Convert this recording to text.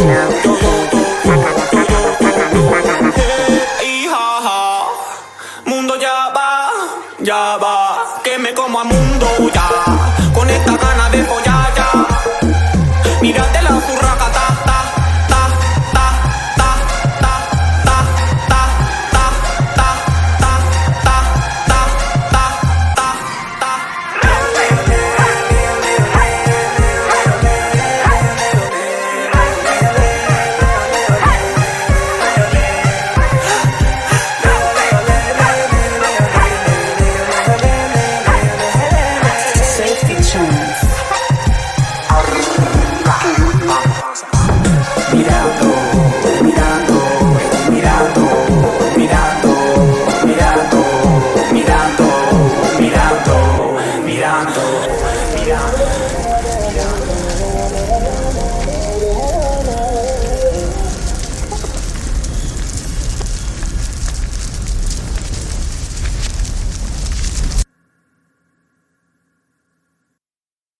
Eh, ja, ja. Mundo ya va, ya va, que me como a mundo ya.